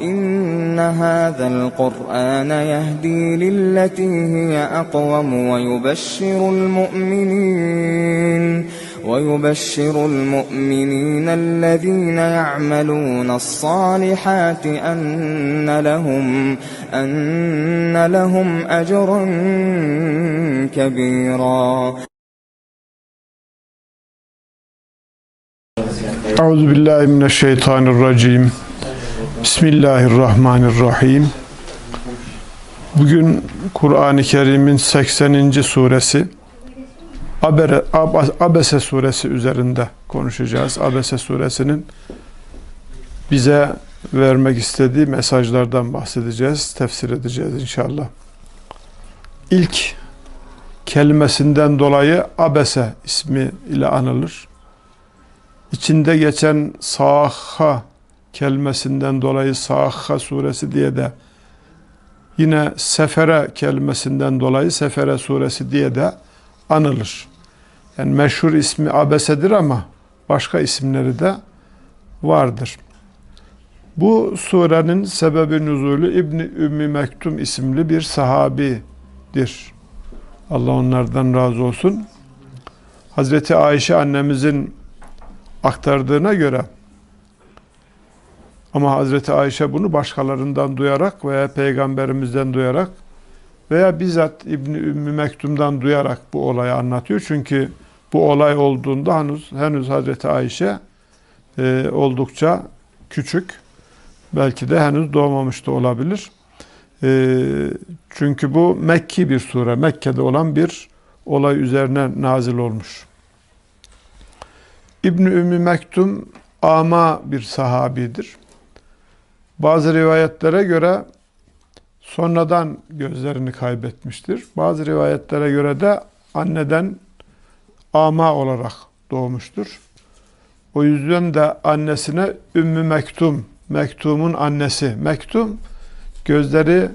إن هذا القرآن يهدي للتي هي أقوم ويبشر المؤمنين ويبشر المؤمنين الذين يعملون الصالحات أن لهم أن لهم أجرا كبيرا Euzu billahi mineşşeytanirracim. Bismillahirrahmanirrahim. Bugün Kur'an-ı Kerim'in 80. suresi Abere, Ab- Abese suresi üzerinde konuşacağız. Abese suresinin bize vermek istediği mesajlardan bahsedeceğiz, tefsir edeceğiz inşallah. İlk kelimesinden dolayı Abese ismi ile anılır. İçinde geçen Saha kelimesinden dolayı Saha suresi diye de yine Sefere kelimesinden dolayı Sefere suresi diye de anılır. Yani meşhur ismi Abese'dir ama başka isimleri de vardır. Bu surenin sebebi nüzulü İbni Ümmi Mektum isimli bir sahabidir. Allah onlardan razı olsun. Hazreti Ayşe annemizin aktardığına göre ama Hazreti Ayşe bunu başkalarından duyarak veya peygamberimizden duyarak veya bizzat İbni Ümmü Mektum'dan duyarak bu olayı anlatıyor. Çünkü bu olay olduğunda henüz, henüz Hazreti Ayşe e, oldukça küçük. Belki de henüz doğmamış da olabilir. E, çünkü bu Mekki bir sure. Mekke'de olan bir olay üzerine nazil olmuş. İbn Ümmü Mektum ama bir sahabidir. Bazı rivayetlere göre sonradan gözlerini kaybetmiştir. Bazı rivayetlere göre de anneden ama olarak doğmuştur. O yüzden de annesine Ümmü Mektum, Mektum'un annesi. Mektum gözleri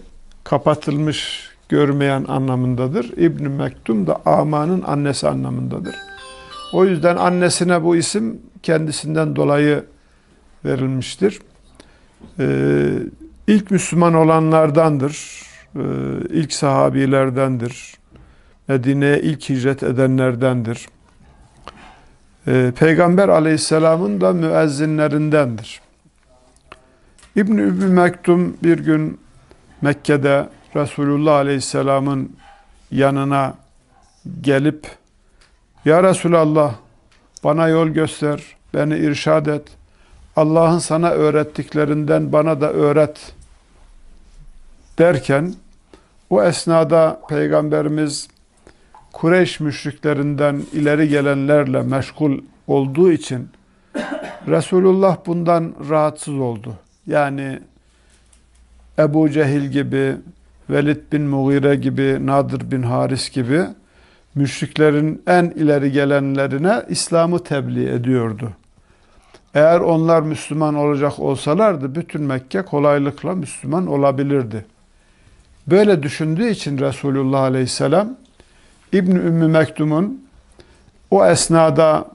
kapatılmış görmeyen anlamındadır. İbn Mektum da amanın annesi anlamındadır. O yüzden annesine bu isim kendisinden dolayı verilmiştir. Ee, ilk Müslüman olanlardandır. Ee, ilk sahabilerdendir. Medine'ye ilk hicret edenlerdendir. Ee, Peygamber aleyhisselamın da müezzinlerindendir. İbn-i Ümmü Mektum bir gün Mekke'de Resulullah aleyhisselamın yanına gelip ya Resulallah bana yol göster, beni irşad et. Allah'ın sana öğrettiklerinden bana da öğret derken o esnada Peygamberimiz Kureyş müşriklerinden ileri gelenlerle meşgul olduğu için Resulullah bundan rahatsız oldu. Yani Ebu Cehil gibi, Velid bin Mughire gibi, Nadir bin Haris gibi müşriklerin en ileri gelenlerine İslam'ı tebliğ ediyordu. Eğer onlar Müslüman olacak olsalardı bütün Mekke kolaylıkla Müslüman olabilirdi. Böyle düşündüğü için Resulullah Aleyhisselam İbn Ümmü Mektum'un o esnada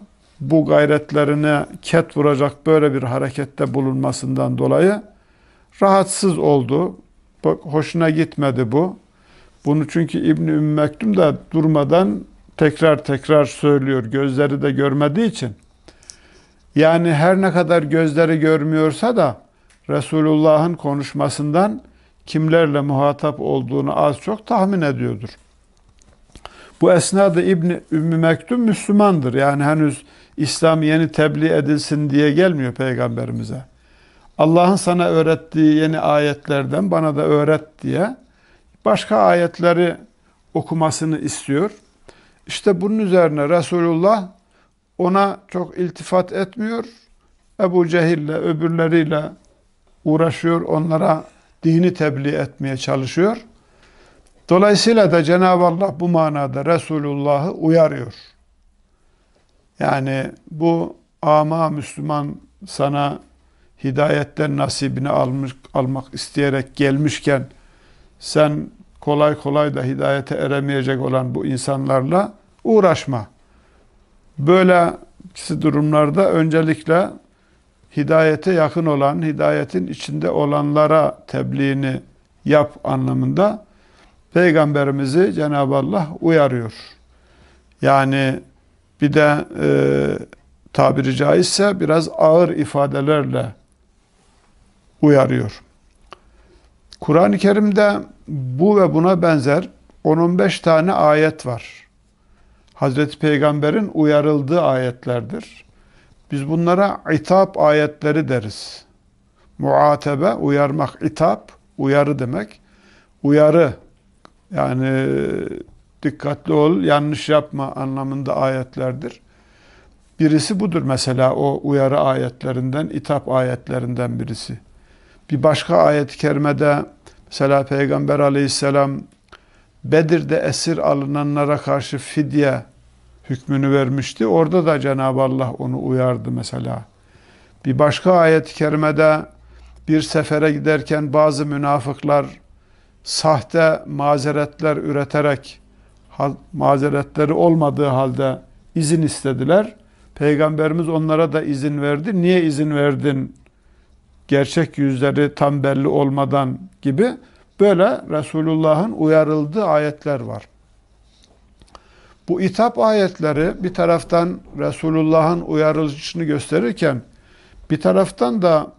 bu gayretlerine ket vuracak böyle bir harekette bulunmasından dolayı rahatsız oldu. Hoşuna gitmedi bu. Bunu çünkü İbn Ümmü Mektum da durmadan tekrar tekrar söylüyor. Gözleri de görmediği için. Yani her ne kadar gözleri görmüyorsa da Resulullah'ın konuşmasından kimlerle muhatap olduğunu az çok tahmin ediyordur. Bu esnada İbn Ümmü Mektum Müslümandır. Yani henüz İslam yeni tebliğ edilsin diye gelmiyor peygamberimize. Allah'ın sana öğrettiği yeni ayetlerden bana da öğret diye başka ayetleri okumasını istiyor. İşte bunun üzerine Resulullah ona çok iltifat etmiyor. Ebu Cehil'le öbürleriyle uğraşıyor. Onlara dini tebliğ etmeye çalışıyor. Dolayısıyla da Cenab-ı Allah bu manada Resulullah'ı uyarıyor. Yani bu ama Müslüman sana hidayetten nasibini almış, almak isteyerek gelmişken sen kolay kolay da hidayete eremeyecek olan bu insanlarla uğraşma. Böyle durumlarda öncelikle hidayete yakın olan, hidayetin içinde olanlara tebliğini yap anlamında Peygamberimizi Cenab-ı Allah uyarıyor. Yani bir de e, tabiri caizse biraz ağır ifadelerle uyarıyor. Kur'an-ı Kerim'de bu ve buna benzer 10-15 tane ayet var. Hazreti Peygamber'in uyarıldığı ayetlerdir. Biz bunlara itap ayetleri deriz. Muatebe, uyarmak, itap, uyarı demek. Uyarı, yani dikkatli ol, yanlış yapma anlamında ayetlerdir. Birisi budur mesela o uyarı ayetlerinden, itap ayetlerinden birisi. Bir başka ayet-i kerimede mesela Peygamber aleyhisselam Bedir'de esir alınanlara karşı fidye hükmünü vermişti. Orada da Cenab-ı Allah onu uyardı mesela. Bir başka ayet-i kerimede bir sefere giderken bazı münafıklar sahte mazeretler üreterek mazeretleri olmadığı halde izin istediler. Peygamberimiz onlara da izin verdi. Niye izin verdin? Gerçek yüzleri tam belli olmadan gibi böyle Resulullah'ın uyarıldığı ayetler var. Bu itap ayetleri bir taraftan Resulullah'ın uyarılışını gösterirken bir taraftan da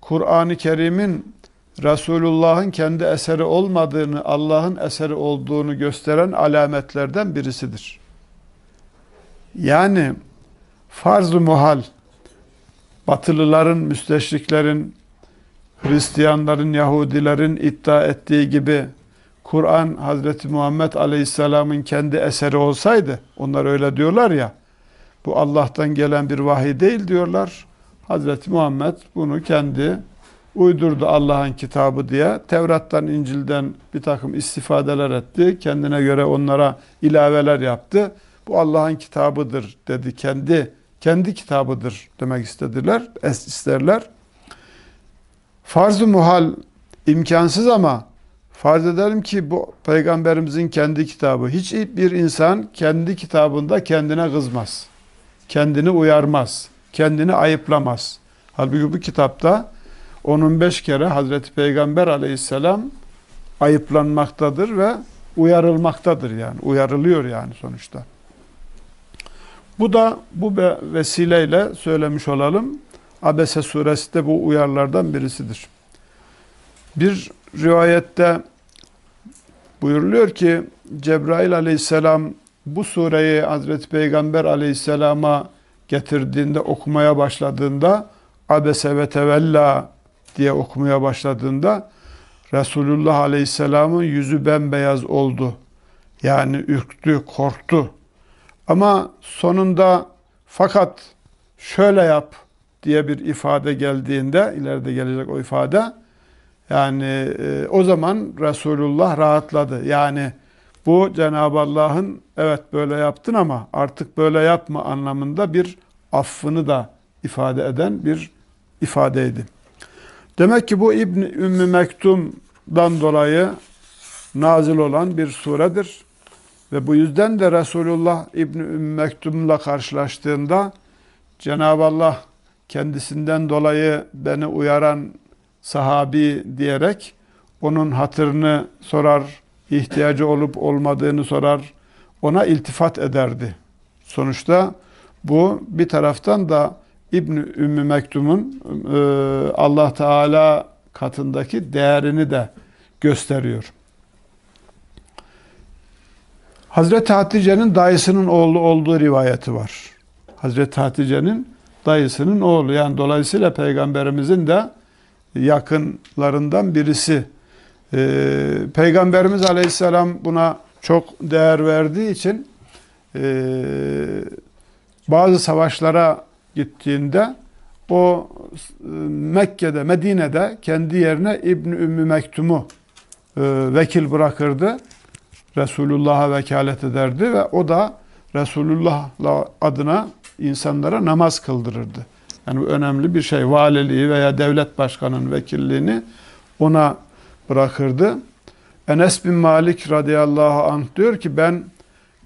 Kur'an-ı Kerim'in Resulullah'ın kendi eseri olmadığını, Allah'ın eseri olduğunu gösteren alametlerden birisidir. Yani farz-ı muhal, batılıların, müsteşriklerin, Hristiyanların, Yahudilerin iddia ettiği gibi Kur'an Hazreti Muhammed Aleyhisselam'ın kendi eseri olsaydı, onlar öyle diyorlar ya, bu Allah'tan gelen bir vahiy değil diyorlar. Hazreti Muhammed bunu kendi uydurdu Allah'ın kitabı diye. Tevrat'tan, İncil'den bir takım istifadeler etti. Kendine göre onlara ilaveler yaptı. Bu Allah'ın kitabıdır dedi. Kendi kendi kitabıdır demek istediler, isterler. Farz-ı muhal imkansız ama farz edelim ki bu peygamberimizin kendi kitabı. Hiç bir insan kendi kitabında kendine kızmaz. Kendini uyarmaz. Kendini ayıplamaz. Halbuki bu kitapta 10-15 kere Hazreti Peygamber aleyhisselam ayıplanmaktadır ve uyarılmaktadır yani. Uyarılıyor yani sonuçta. Bu da bu vesileyle söylemiş olalım. Abese suresi de bu uyarlardan birisidir. Bir rivayette buyuruluyor ki Cebrail aleyhisselam bu sureyi Hazreti Peygamber aleyhisselama getirdiğinde okumaya başladığında abese ve tevella diye okumaya başladığında Resulullah aleyhisselamın yüzü bembeyaz oldu. Yani ürktü, korktu. Ama sonunda fakat şöyle yap diye bir ifade geldiğinde, ileride gelecek o ifade, yani e, o zaman Resulullah rahatladı. Yani bu Cenab-ı Allah'ın evet böyle yaptın ama artık böyle yapma anlamında bir affını da ifade eden bir ifadeydi. Demek ki bu İbn Ümmü Mektum'dan dolayı nazil olan bir suredir. Ve bu yüzden de Resulullah İbn Ümmü Mektum'la karşılaştığında Cenab-ı Allah kendisinden dolayı beni uyaran sahabi diyerek onun hatırını sorar, ihtiyacı olup olmadığını sorar, ona iltifat ederdi. Sonuçta bu bir taraftan da İbn Ümmü Mektum'un e, Allah Teala katındaki değerini de gösteriyor. Hazreti Hatice'nin dayısının oğlu olduğu rivayeti var. Hazreti Hatice'nin dayısının oğlu. Yani dolayısıyla peygamberimizin de yakınlarından birisi. Ee, Peygamberimiz Aleyhisselam buna çok değer verdiği için e, bazı savaşlara gittiğinde o e, Mekke'de, Medine'de kendi yerine İbn Ümmü Mektum'u e, vekil bırakırdı. Resulullah'a vekalet ederdi ve o da Resulullah adına insanlara namaz kıldırırdı. Yani önemli bir şey. Valiliği veya devlet başkanının vekilliğini ona bırakırdı. Enes bin Malik radıyallahu anh diyor ki ben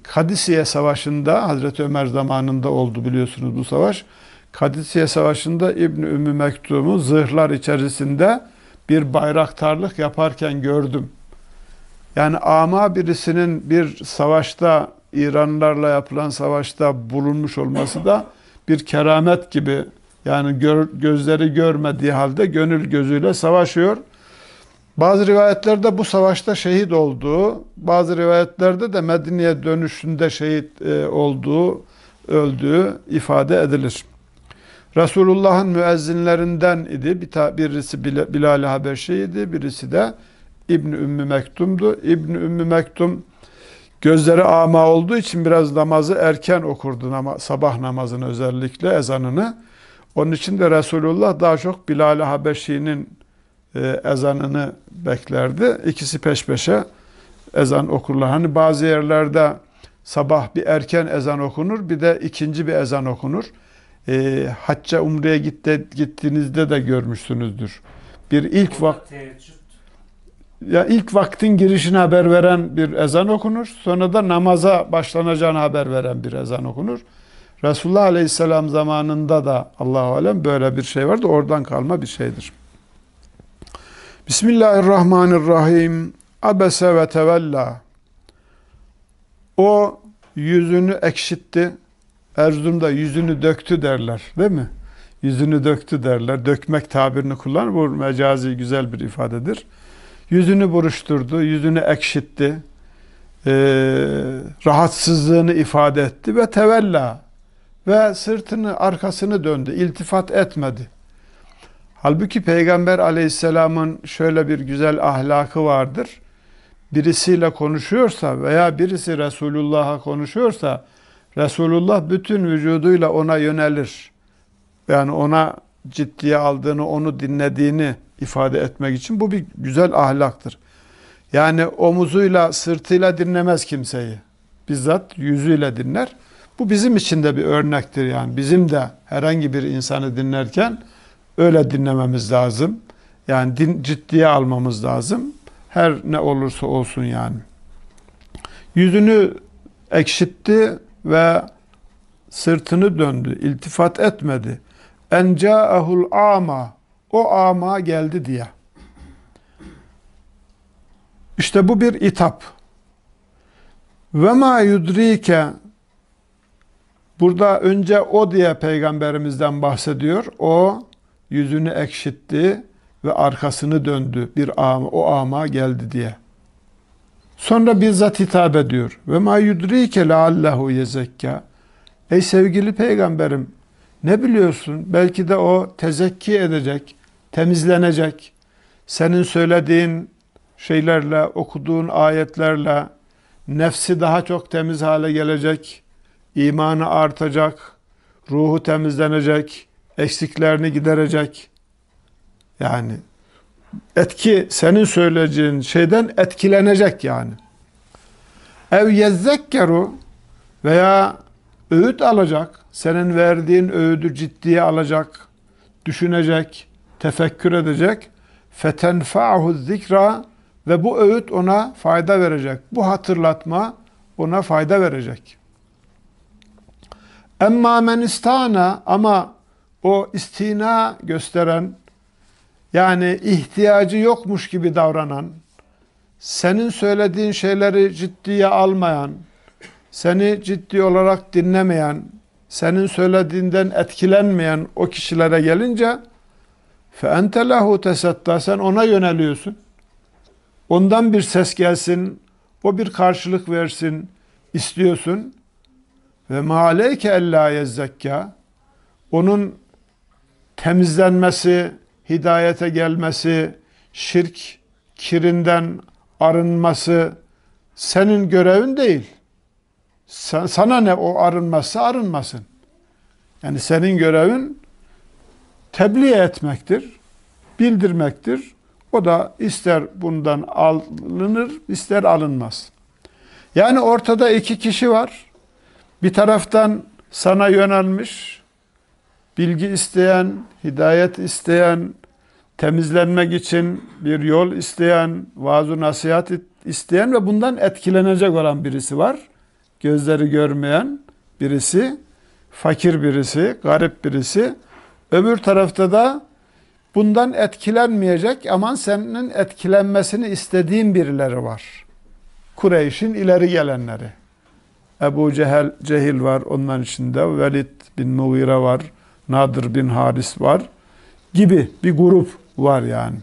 Kadisiye Savaşı'nda Hazreti Ömer zamanında oldu biliyorsunuz bu savaş. Kadisiye Savaşı'nda İbn Ümmü Mektum'u zırhlar içerisinde bir bayraktarlık yaparken gördüm. Yani ama birisinin bir savaşta İranlılarla yapılan savaşta bulunmuş olması da bir keramet gibi yani gör, gözleri görmediği halde gönül gözüyle savaşıyor. Bazı rivayetlerde bu savaşta şehit olduğu, bazı rivayetlerde de Medine'ye dönüşünde şehit e, olduğu, öldüğü ifade edilir. Resulullah'ın müezzinlerinden idi. Bir birisi Bilal-i Habeşi'ydi, birisi de İbn Ümmü Mektum'du. İbn Ümmü Mektum gözleri ama olduğu için biraz namazı erken okurdu sabah namazını özellikle ezanını. Onun için de Resulullah daha çok Bilal-i Habeşi'nin e, ezanını beklerdi. İkisi peş peşe ezan okurlar. Hani bazı yerlerde sabah bir erken ezan okunur, bir de ikinci bir ezan okunur. E, hacca umreye gitti, gittiğinizde de görmüşsünüzdür. Bir ilk vak ya ilk vaktin girişine haber veren bir ezan okunur. Sonra da namaza başlanacağını haber veren bir ezan okunur. Resulullah Aleyhisselam zamanında da Allahu alem böyle bir şey vardı. Oradan kalma bir şeydir. Bismillahirrahmanirrahim. Abese ve tevella. O yüzünü ekşitti. Erzurum'da yüzünü döktü derler. Değil mi? Yüzünü döktü derler. Dökmek tabirini kullanır. Bu mecazi güzel bir ifadedir. Yüzünü buruşturdu, yüzünü ekşitti. Ee, rahatsızlığını ifade etti ve tevella ve sırtını arkasını döndü. iltifat etmedi. Halbuki Peygamber aleyhisselamın şöyle bir güzel ahlakı vardır. Birisiyle konuşuyorsa veya birisi Resulullah'a konuşuyorsa Resulullah bütün vücuduyla ona yönelir. Yani ona ciddiye aldığını, onu dinlediğini ifade etmek için bu bir güzel ahlaktır. Yani omuzuyla, sırtıyla dinlemez kimseyi. Bizzat yüzüyle dinler. Bu bizim için de bir örnektir yani. Bizim de herhangi bir insanı dinlerken öyle dinlememiz lazım. Yani din, ciddiye almamız lazım. Her ne olursa olsun yani. Yüzünü ekşitti ve sırtını döndü. iltifat etmedi. En ca'ahul ama o ama geldi diye. İşte bu bir itap. Ve ma yudrike Burada önce o diye peygamberimizden bahsediyor. O yüzünü ekşitti ve arkasını döndü. Bir ama, o ama geldi diye. Sonra bizzat hitap ediyor. Ve ma yudrike leallehu yezekka. Ey sevgili peygamberim ne biliyorsun? Belki de o tezekki edecek, temizlenecek. Senin söylediğin şeylerle, okuduğun ayetlerle nefsi daha çok temiz hale gelecek imanı artacak, ruhu temizlenecek, eksiklerini giderecek. Yani etki senin söyleyeceğin şeyden etkilenecek yani. Ev yezzekkeru veya öğüt alacak, senin verdiğin öğüdü ciddiye alacak, düşünecek, tefekkür edecek. Fetenfa'hu zikra ve bu öğüt ona fayda verecek. Bu hatırlatma ona fayda verecek. Emma men istana ama o istina gösteren yani ihtiyacı yokmuş gibi davranan, senin söylediğin şeyleri ciddiye almayan, seni ciddi olarak dinlemeyen, senin söylediğinden etkilenmeyen o kişilere gelince ente lehu tesatta sen ona yöneliyorsun. Ondan bir ses gelsin, o bir karşılık versin istiyorsun. Ve maaleyke ella yezzekka onun temizlenmesi, hidayete gelmesi, şirk kirinden arınması senin görevin değil. Sana ne o arınmazsa arınmasın. Yani senin görevin tebliğ etmektir, bildirmektir. O da ister bundan alınır, ister alınmaz. Yani ortada iki kişi var. Bir taraftan sana yönelmiş, bilgi isteyen, hidayet isteyen, temizlenmek için bir yol isteyen, vaaz nasihat isteyen ve bundan etkilenecek olan birisi var. Gözleri görmeyen birisi. fakir birisi, garip birisi. Öbür tarafta da bundan etkilenmeyecek aman senin etkilenmesini istediğin birileri var. Kureyş'in ileri gelenleri. Ebu Cehel, Cehil var onların içinde. Velid bin Mughire var. Nadir bin Haris var. Gibi bir grup var yani.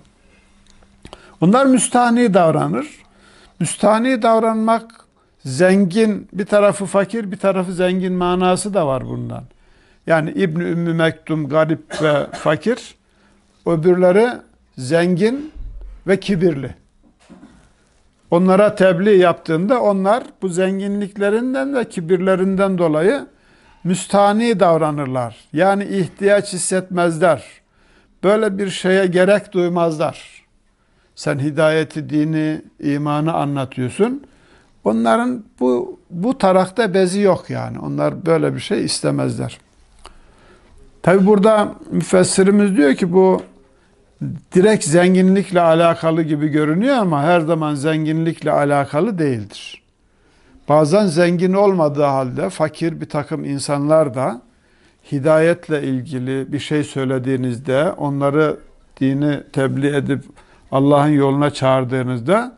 Onlar müstahni davranır. Müstahni davranmak zengin, bir tarafı fakir, bir tarafı zengin manası da var bundan. Yani İbn Ümmü Mektum garip ve fakir, öbürleri zengin ve kibirli. Onlara tebliğ yaptığında onlar bu zenginliklerinden ve kibirlerinden dolayı müstani davranırlar. Yani ihtiyaç hissetmezler. Böyle bir şeye gerek duymazlar. Sen hidayeti, dini, imanı anlatıyorsun. Onların bu bu tarakta bezi yok yani. Onlar böyle bir şey istemezler. Tabi burada müfessirimiz diyor ki bu direkt zenginlikle alakalı gibi görünüyor ama her zaman zenginlikle alakalı değildir. Bazen zengin olmadığı halde fakir bir takım insanlar da hidayetle ilgili bir şey söylediğinizde onları dini tebliğ edip Allah'ın yoluna çağırdığınızda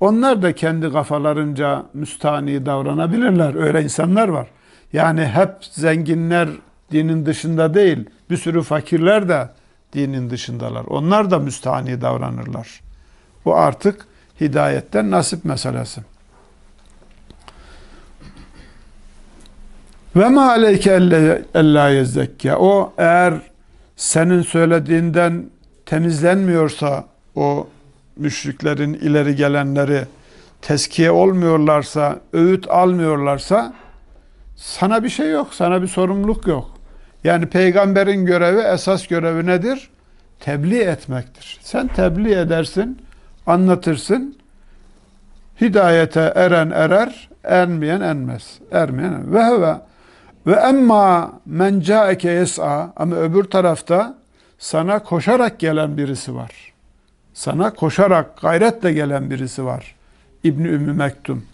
onlar da kendi kafalarınca müstani davranabilirler. Öyle insanlar var. Yani hep zenginler dinin dışında değil. Bir sürü fakirler de dinin dışındalar. Onlar da müstahni davranırlar. Bu artık hidayetten nasip meselesi. Ve ma aleyke ella yezzekke. O eğer senin söylediğinden temizlenmiyorsa o müşriklerin ileri gelenleri teskiye olmuyorlarsa, öğüt almıyorlarsa sana bir şey yok, sana bir sorumluluk yok. Yani peygamberin görevi, esas görevi nedir? Tebliğ etmektir. Sen tebliğ edersin, anlatırsın. Hidayete eren erer, ermeyen enmez. Ermeyen enmez. Ve heve ve emma men caeke yes'a ama öbür tarafta sana koşarak gelen birisi var. Sana koşarak gayretle gelen birisi var. İbn Ümmü Mektum.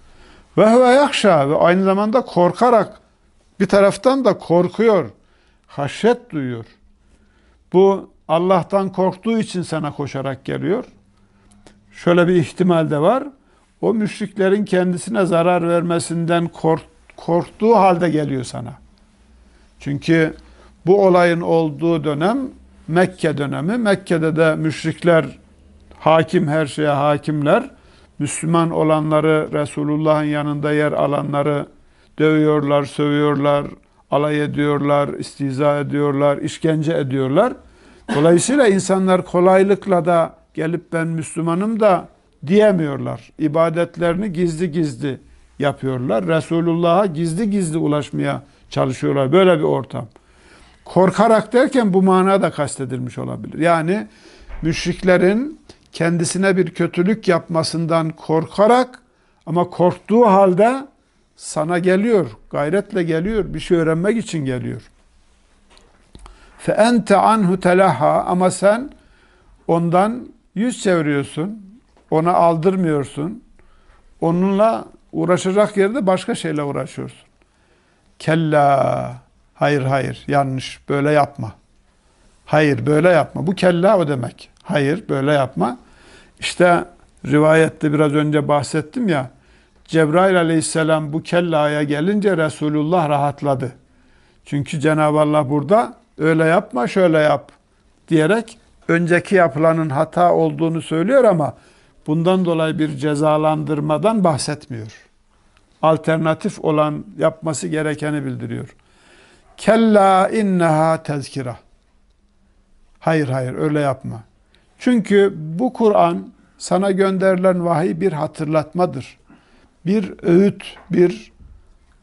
Ve huve yakşa ve aynı zamanda korkarak bir taraftan da korkuyor. Haşyet duyuyor. Bu Allah'tan korktuğu için sana koşarak geliyor. Şöyle bir ihtimal de var. O müşriklerin kendisine zarar vermesinden kork, korktuğu halde geliyor sana. Çünkü bu olayın olduğu dönem Mekke dönemi. Mekke'de de müşrikler hakim her şeye hakimler. Müslüman olanları, Resulullah'ın yanında yer alanları dövüyorlar, sövüyorlar, alay ediyorlar, istiza ediyorlar, işkence ediyorlar. Dolayısıyla insanlar kolaylıkla da gelip ben Müslümanım da diyemiyorlar. İbadetlerini gizli gizli yapıyorlar. Resulullah'a gizli gizli ulaşmaya çalışıyorlar. Böyle bir ortam. Korkarak derken bu manada kastedilmiş olabilir. Yani müşriklerin kendisine bir kötülük yapmasından korkarak ama korktuğu halde sana geliyor, gayretle geliyor, bir şey öğrenmek için geliyor. Fe ente anhu telaha ama sen ondan yüz çeviriyorsun, ona aldırmıyorsun. Onunla uğraşacak yerde başka şeyle uğraşıyorsun. Kella, hayır hayır, yanlış, böyle yapma. Hayır, böyle yapma. Bu kella o demek. Hayır, böyle yapma. İşte rivayette biraz önce bahsettim ya, Cebrail aleyhisselam bu kellaya gelince Resulullah rahatladı. Çünkü Cenab-ı Allah burada öyle yapma şöyle yap diyerek önceki yapılanın hata olduğunu söylüyor ama bundan dolayı bir cezalandırmadan bahsetmiyor. Alternatif olan yapması gerekeni bildiriyor. Kella inneha tezkira. Hayır hayır öyle yapma. Çünkü bu Kur'an sana gönderilen vahiy bir hatırlatmadır. Bir öğüt, bir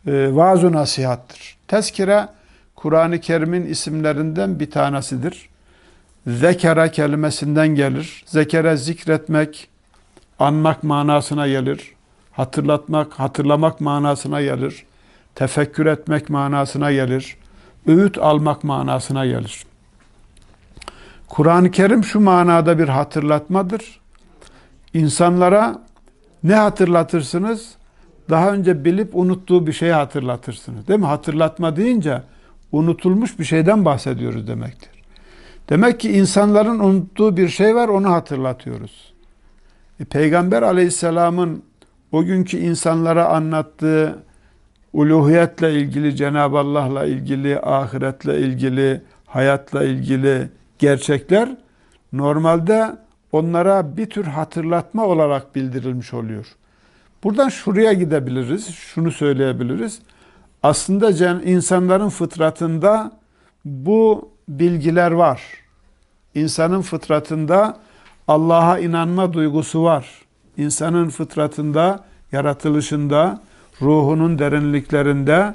e, vaaz nasihattır. Tezkire Kur'an-ı Kerim'in isimlerinden bir tanesidir. Zekere kelimesinden gelir. Zekere zikretmek, anmak manasına gelir. Hatırlatmak, hatırlamak manasına gelir. Tefekkür etmek manasına gelir. Öğüt almak manasına gelir. Kur'an-ı Kerim şu manada bir hatırlatmadır. İnsanlara ne hatırlatırsınız? Daha önce bilip unuttuğu bir şeyi hatırlatırsınız. Değil mi? Hatırlatma deyince unutulmuş bir şeyden bahsediyoruz demektir. Demek ki insanların unuttuğu bir şey var onu hatırlatıyoruz. E, Peygamber aleyhisselamın o günkü insanlara anlattığı uluhiyetle ilgili, Cenab-ı Allah'la ilgili, ahiretle ilgili, hayatla ilgili gerçekler normalde onlara bir tür hatırlatma olarak bildirilmiş oluyor. Buradan şuraya gidebiliriz, şunu söyleyebiliriz. Aslında insanların fıtratında bu bilgiler var. İnsanın fıtratında Allah'a inanma duygusu var. İnsanın fıtratında, yaratılışında, ruhunun derinliklerinde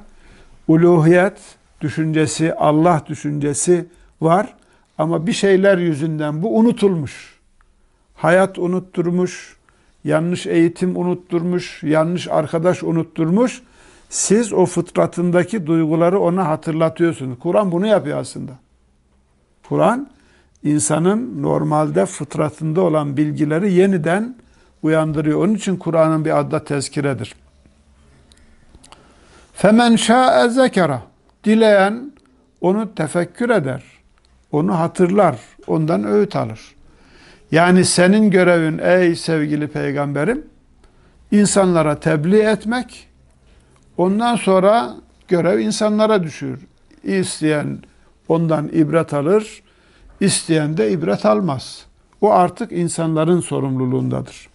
uluhiyet düşüncesi, Allah düşüncesi var. Ama bir şeyler yüzünden bu unutulmuş. Hayat unutturmuş, yanlış eğitim unutturmuş, yanlış arkadaş unutturmuş. Siz o fıtratındaki duyguları ona hatırlatıyorsunuz. Kur'an bunu yapıyor aslında. Kur'an insanın normalde fıtratında olan bilgileri yeniden uyandırıyor. Onun için Kur'an'ın bir adı tezkiredir. Femen şa'e zekera. Dileyen onu tefekkür eder. Onu hatırlar. Ondan öğüt alır. Yani senin görevin ey sevgili peygamberim insanlara tebliğ etmek. Ondan sonra görev insanlara düşür. İsteyen ondan ibret alır. isteyen de ibret almaz. O artık insanların sorumluluğundadır.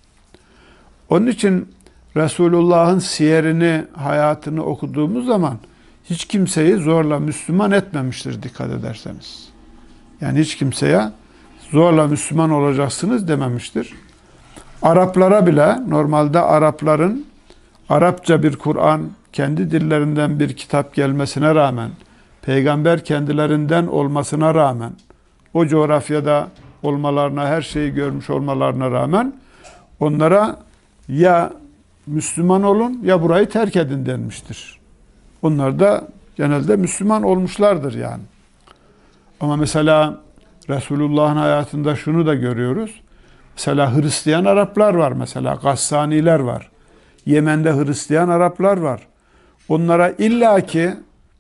Onun için Resulullah'ın siyerini, hayatını okuduğumuz zaman hiç kimseyi zorla Müslüman etmemiştir dikkat ederseniz. Yani hiç kimseye zorla Müslüman olacaksınız dememiştir. Araplara bile normalde Arapların Arapça bir Kur'an kendi dillerinden bir kitap gelmesine rağmen peygamber kendilerinden olmasına rağmen o coğrafyada olmalarına her şeyi görmüş olmalarına rağmen onlara ya Müslüman olun ya burayı terk edin denmiştir. Onlar da genelde Müslüman olmuşlardır yani. Ama mesela Resulullah'ın hayatında şunu da görüyoruz. Mesela Hristiyan Araplar var mesela, Gassaniler var. Yemen'de Hristiyan Araplar var. Onlara illaki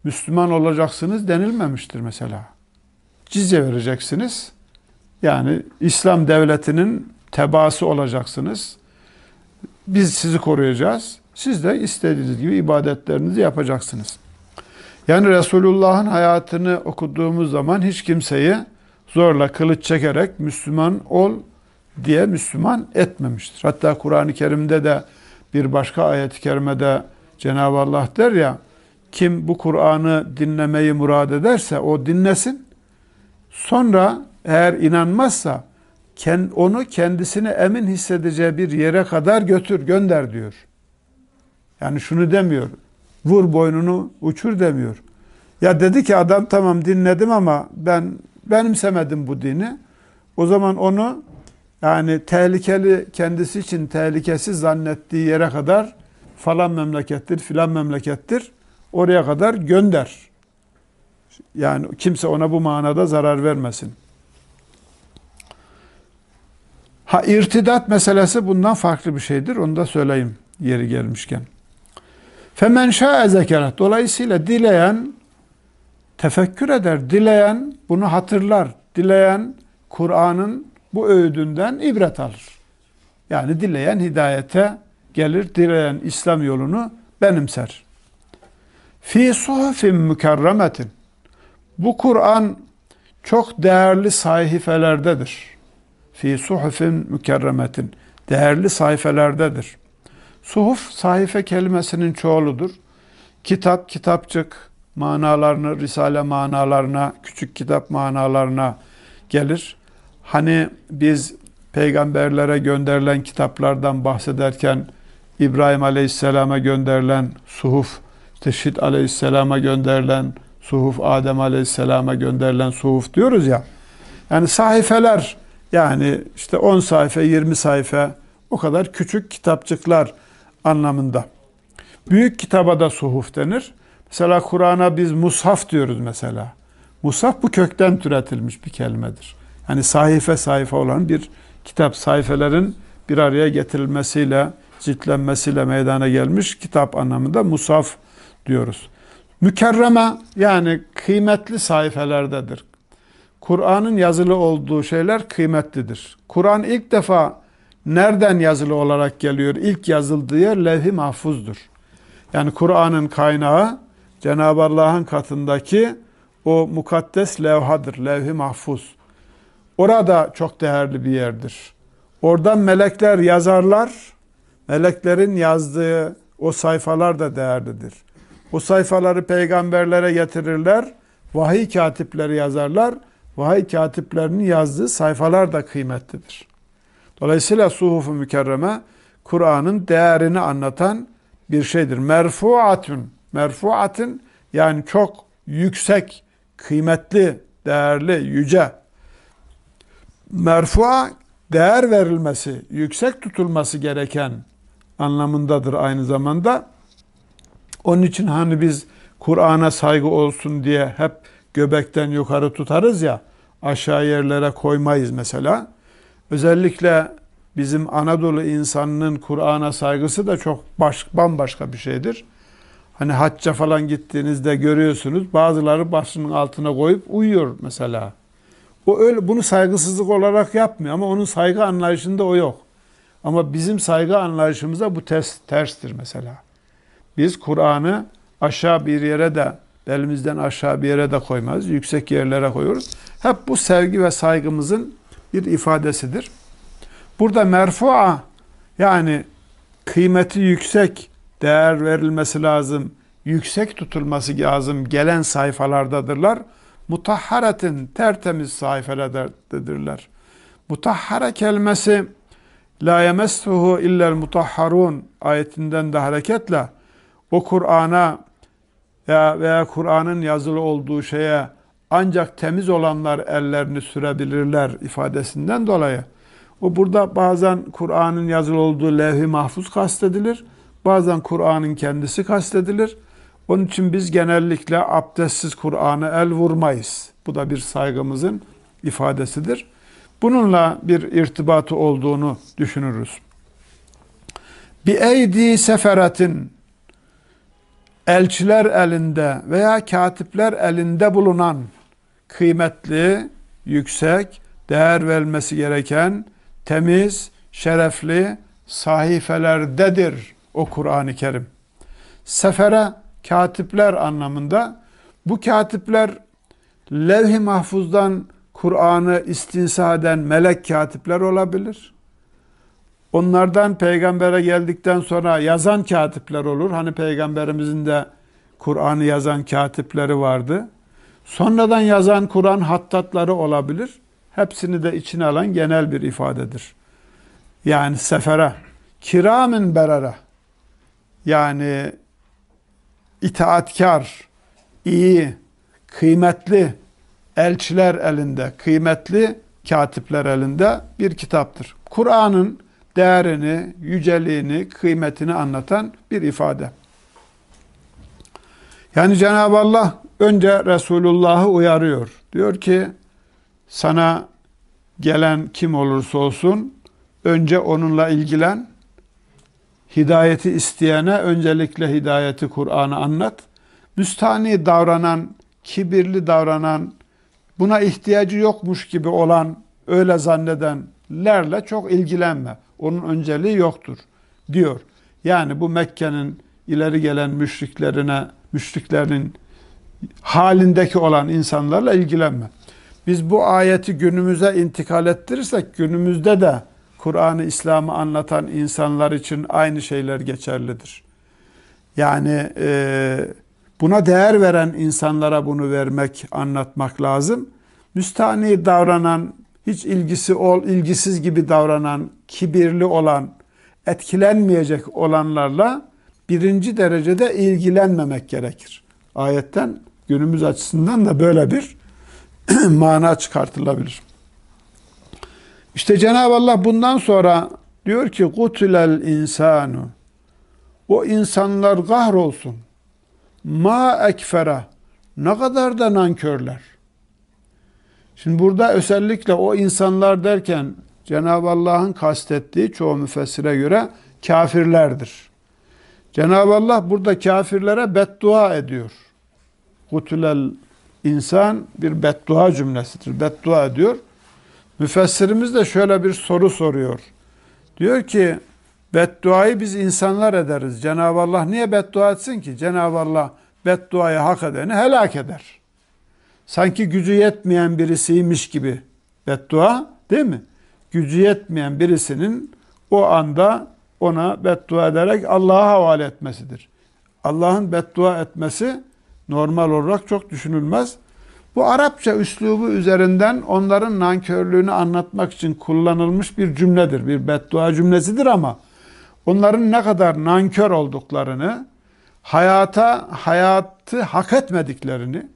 Müslüman olacaksınız denilmemiştir mesela. Cizye vereceksiniz. Yani İslam devletinin tebaası olacaksınız. Biz sizi koruyacağız. Siz de istediğiniz gibi ibadetlerinizi yapacaksınız. Yani Resulullah'ın hayatını okuduğumuz zaman hiç kimseyi zorla kılıç çekerek Müslüman ol diye Müslüman etmemiştir. Hatta Kur'an-ı Kerim'de de bir başka ayet-i kerimede Cenab-ı Allah der ya kim bu Kur'an'ı dinlemeyi murad ederse o dinlesin. Sonra eğer inanmazsa onu kendisini emin hissedeceği bir yere kadar götür, gönder diyor. Yani şunu demiyor. Vur boynunu uçur demiyor. Ya dedi ki adam tamam dinledim ama ben benimsemedim bu dini. O zaman onu yani tehlikeli kendisi için tehlikesiz zannettiği yere kadar falan memlekettir, filan memlekettir. Oraya kadar gönder. Yani kimse ona bu manada zarar vermesin. Ha irtidat meselesi bundan farklı bir şeydir. Onu da söyleyeyim yeri gelmişken. Femen şa'e zekerat. Dolayısıyla dileyen tefekkür eder. Dileyen bunu hatırlar. Dileyen Kur'an'ın bu öğüdünden ibret alır. Yani dileyen hidayete gelir. Dileyen İslam yolunu benimser. Fi suhufin mükerremetin. Bu Kur'an çok değerli sayfelerdedir fi suhufin mükerremetin değerli sayfelerdedir. Suhuf sahife kelimesinin çoğuludur. Kitap, kitapçık manalarını, risale manalarına, küçük kitap manalarına gelir. Hani biz peygamberlere gönderilen kitaplardan bahsederken İbrahim Aleyhisselam'a gönderilen suhuf, işte Aleyhisselam'a gönderilen suhuf, Adem Aleyhisselam'a gönderilen suhuf diyoruz ya. Yani sahifeler yani işte 10 sayfa, 20 sayfa o kadar küçük kitapçıklar anlamında. Büyük kitaba da suhuf denir. Mesela Kur'an'a biz mushaf diyoruz mesela. Mushaf bu kökten türetilmiş bir kelimedir. Yani sayfa sayfa olan bir kitap sayfelerin bir araya getirilmesiyle, ciltlenmesiyle meydana gelmiş kitap anlamında mushaf diyoruz. Mükerreme yani kıymetli sayfelerdedir. Kur'an'ın yazılı olduğu şeyler kıymetlidir. Kur'an ilk defa nereden yazılı olarak geliyor? İlk yazıldığı yer levh-i mahfuzdur. Yani Kur'an'ın kaynağı Cenab-ı Allah'ın katındaki o mukaddes levhadır, levh-i mahfuz. Orada çok değerli bir yerdir. Oradan melekler yazarlar, meleklerin yazdığı o sayfalar da değerlidir. O sayfaları peygamberlere getirirler, vahiy katipleri yazarlar, vahiy katiplerinin yazdığı sayfalar da kıymetlidir. Dolayısıyla suhuf-u mükerreme Kur'an'ın değerini anlatan bir şeydir. Merfuatun, merfuatun yani çok yüksek, kıymetli, değerli, yüce. Merfua değer verilmesi, yüksek tutulması gereken anlamındadır aynı zamanda. Onun için hani biz Kur'an'a saygı olsun diye hep göbekten yukarı tutarız ya, aşağı yerlere koymayız mesela. Özellikle bizim Anadolu insanının Kur'an'a saygısı da çok baş, bambaşka bir şeydir. Hani hacca falan gittiğinizde görüyorsunuz bazıları başının altına koyup uyuyor mesela. O öyle bunu saygısızlık olarak yapmıyor ama onun saygı anlayışında o yok. Ama bizim saygı anlayışımıza bu ters, terstir mesela. Biz Kur'an'ı aşağı bir yere de belimizden aşağı bir yere de koymaz. Yüksek yerlere koyuyoruz. Hep bu sevgi ve saygımızın bir ifadesidir. Burada merfua yani kıymeti yüksek, değer verilmesi lazım, yüksek tutulması lazım gelen sayfalardadırlar. Mutahharetin tertemiz sayfelerdedirler. Mutahhare kelimesi la yemessuhu illel mutahharun ayetinden de hareketle o Kur'an'a veya Kur'an'ın yazılı olduğu şeye ancak temiz olanlar ellerini sürebilirler ifadesinden dolayı. O burada bazen Kur'an'ın yazılı olduğu levh-i mahfuz kastedilir. Bazen Kur'an'ın kendisi kastedilir. Onun için biz genellikle abdestsiz Kur'an'ı el vurmayız. Bu da bir saygımızın ifadesidir. Bununla bir irtibatı olduğunu düşünürüz. Bir eydi seferetin elçiler elinde veya katipler elinde bulunan kıymetli, yüksek, değer verilmesi gereken, temiz, şerefli sahifelerdedir o Kur'an-ı Kerim. Sefere katipler anlamında bu katipler levh-i mahfuzdan Kur'an'ı istinsa eden melek katipler olabilir. Onlardan peygambere geldikten sonra yazan katipler olur. Hani peygamberimizin de Kur'an'ı yazan katipleri vardı. Sonradan yazan Kur'an hattatları olabilir. Hepsini de içine alan genel bir ifadedir. Yani sefere, kiramin berara yani itaatkar, iyi, kıymetli elçiler elinde, kıymetli katipler elinde bir kitaptır. Kur'an'ın değerini, yüceliğini, kıymetini anlatan bir ifade. Yani Cenab-ı Allah önce Resulullah'ı uyarıyor. Diyor ki sana gelen kim olursa olsun önce onunla ilgilen. Hidayeti isteyene öncelikle hidayeti Kur'an'ı anlat. Müstani davranan, kibirli davranan, buna ihtiyacı yokmuş gibi olan, öyle zannedenlerle çok ilgilenme. Onun önceliği yoktur diyor. Yani bu Mekke'nin ileri gelen müşriklerine, müşriklerin halindeki olan insanlarla ilgilenme. Biz bu ayeti günümüze intikal ettirirsek günümüzde de Kur'an'ı İslam'ı anlatan insanlar için aynı şeyler geçerlidir. Yani e, buna değer veren insanlara bunu vermek, anlatmak lazım. Müstani davranan, hiç ilgisi ol, ilgisiz gibi davranan, kibirli olan, etkilenmeyecek olanlarla birinci derecede ilgilenmemek gerekir. Ayetten günümüz açısından da böyle bir mana çıkartılabilir. İşte Cenab-ı Allah bundan sonra diyor ki kutulel insanu o insanlar kahrolsun. Ma ekfera ne kadar da nankörler. Şimdi burada özellikle o insanlar derken Cenab-ı Allah'ın kastettiği çoğu müfessire göre kafirlerdir. Cenab-ı Allah burada kafirlere beddua ediyor. Kutulel insan bir beddua cümlesidir. Beddua diyor. Müfessirimiz de şöyle bir soru soruyor. Diyor ki bedduayı biz insanlar ederiz. Cenab-ı Allah niye beddua etsin ki? Cenab-ı Allah bedduayı hak edeni helak eder. Sanki gücü yetmeyen birisiymiş gibi beddua değil mi? Gücü yetmeyen birisinin o anda ona beddua ederek Allah'a havale etmesidir. Allah'ın beddua etmesi normal olarak çok düşünülmez. Bu Arapça üslubu üzerinden onların nankörlüğünü anlatmak için kullanılmış bir cümledir. Bir beddua cümlesidir ama onların ne kadar nankör olduklarını, hayata hayatı hak etmediklerini,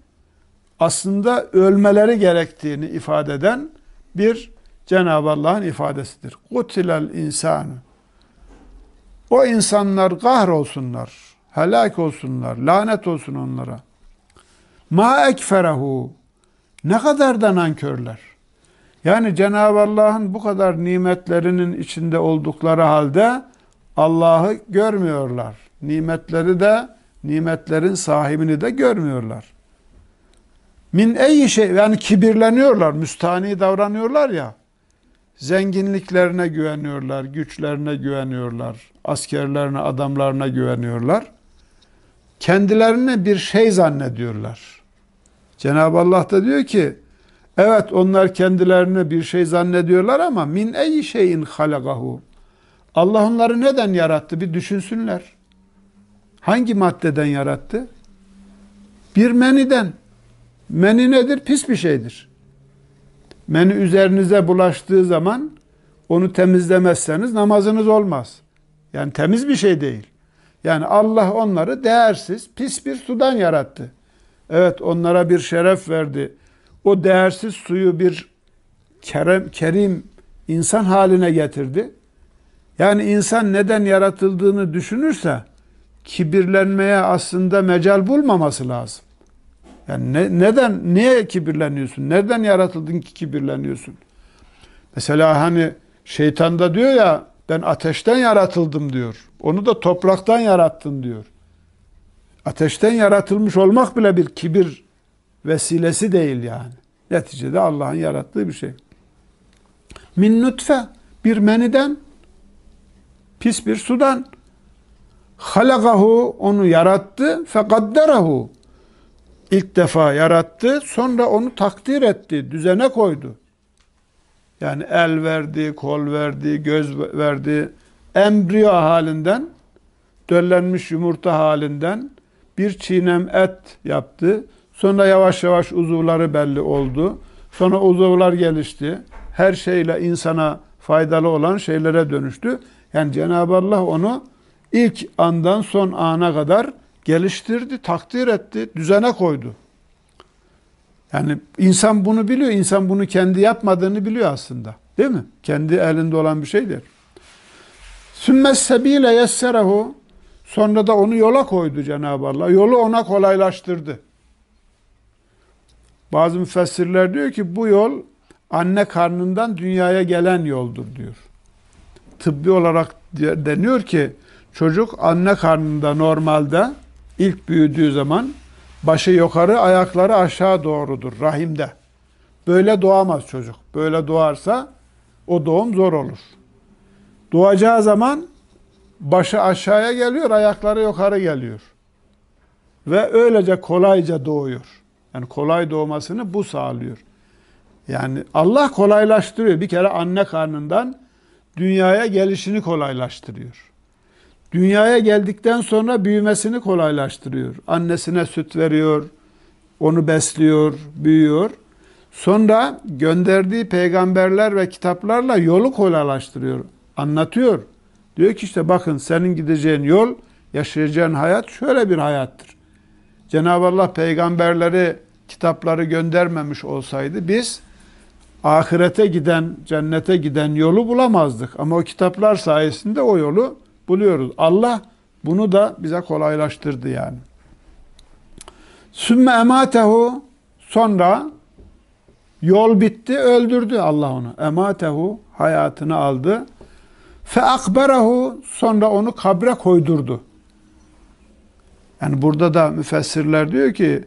aslında ölmeleri gerektiğini ifade eden bir Cenab-ı Allah'ın ifadesidir. Kutilel insanı. O insanlar kahrolsunlar, helak olsunlar, lanet olsun onlara. Ma ekferehu. Ne kadar da nankörler. Yani Cenab-ı Allah'ın bu kadar nimetlerinin içinde oldukları halde Allah'ı görmüyorlar. Nimetleri de nimetlerin sahibini de görmüyorlar. Min ey şey yani kibirleniyorlar, müstani davranıyorlar ya. Zenginliklerine güveniyorlar, güçlerine güveniyorlar, askerlerine, adamlarına güveniyorlar. Kendilerini bir şey zannediyorlar. Cenab-ı Allah da diyor ki, evet onlar kendilerini bir şey zannediyorlar ama min ey şeyin halagahu. Allah onları neden yarattı? Bir düşünsünler. Hangi maddeden yarattı? Bir meniden. Meni nedir? Pis bir şeydir. Meni üzerinize bulaştığı zaman onu temizlemezseniz namazınız olmaz. Yani temiz bir şey değil. Yani Allah onları değersiz, pis bir sudan yarattı. Evet onlara bir şeref verdi. O değersiz suyu bir kerem, kerim insan haline getirdi. Yani insan neden yaratıldığını düşünürse kibirlenmeye aslında mecal bulmaması lazım. Yani ne, neden, niye kibirleniyorsun? Nereden yaratıldın ki kibirleniyorsun? Mesela hani şeytan da diyor ya ben ateşten yaratıldım diyor. Onu da topraktan yarattın diyor. Ateşten yaratılmış olmak bile bir kibir vesilesi değil yani. Neticede Allah'ın yarattığı bir şey. Min nutfe bir meniden pis bir sudan halagahu onu yarattı fekadderahu ilk defa yarattı sonra onu takdir etti düzene koydu yani el verdi kol verdi göz verdi embriyo halinden döllenmiş yumurta halinden bir çiğnem et yaptı sonra yavaş yavaş uzuvları belli oldu sonra uzuvlar gelişti her şeyle insana faydalı olan şeylere dönüştü yani Cenab-ı Allah onu ilk andan son ana kadar geliştirdi, takdir etti, düzene koydu. Yani insan bunu biliyor, insan bunu kendi yapmadığını biliyor aslında. Değil mi? Kendi elinde olan bir şeydir. Sümmes sebile yesserehu sonra da onu yola koydu Cenab-ı Allah. Yolu ona kolaylaştırdı. Bazı müfessirler diyor ki bu yol anne karnından dünyaya gelen yoldur diyor. Tıbbi olarak deniyor ki çocuk anne karnında normalde ilk büyüdüğü zaman başı yukarı ayakları aşağı doğrudur rahimde. Böyle doğamaz çocuk. Böyle doğarsa o doğum zor olur. Doğacağı zaman başı aşağıya geliyor, ayakları yukarı geliyor. Ve öylece kolayca doğuyor. Yani kolay doğmasını bu sağlıyor. Yani Allah kolaylaştırıyor. Bir kere anne karnından dünyaya gelişini kolaylaştırıyor. Dünyaya geldikten sonra büyümesini kolaylaştırıyor. Annesine süt veriyor, onu besliyor, büyüyor. Sonra gönderdiği peygamberler ve kitaplarla yolu kolaylaştırıyor, anlatıyor. Diyor ki işte bakın senin gideceğin yol, yaşayacağın hayat şöyle bir hayattır. Cenab-ı Allah peygamberleri, kitapları göndermemiş olsaydı biz ahirete giden, cennete giden yolu bulamazdık. Ama o kitaplar sayesinde o yolu buluyoruz. Allah bunu da bize kolaylaştırdı yani. Sümme ematehu sonra yol bitti öldürdü Allah onu. Ematehu hayatını aldı. Fe akberahu sonra onu kabre koydurdu. Yani burada da müfessirler diyor ki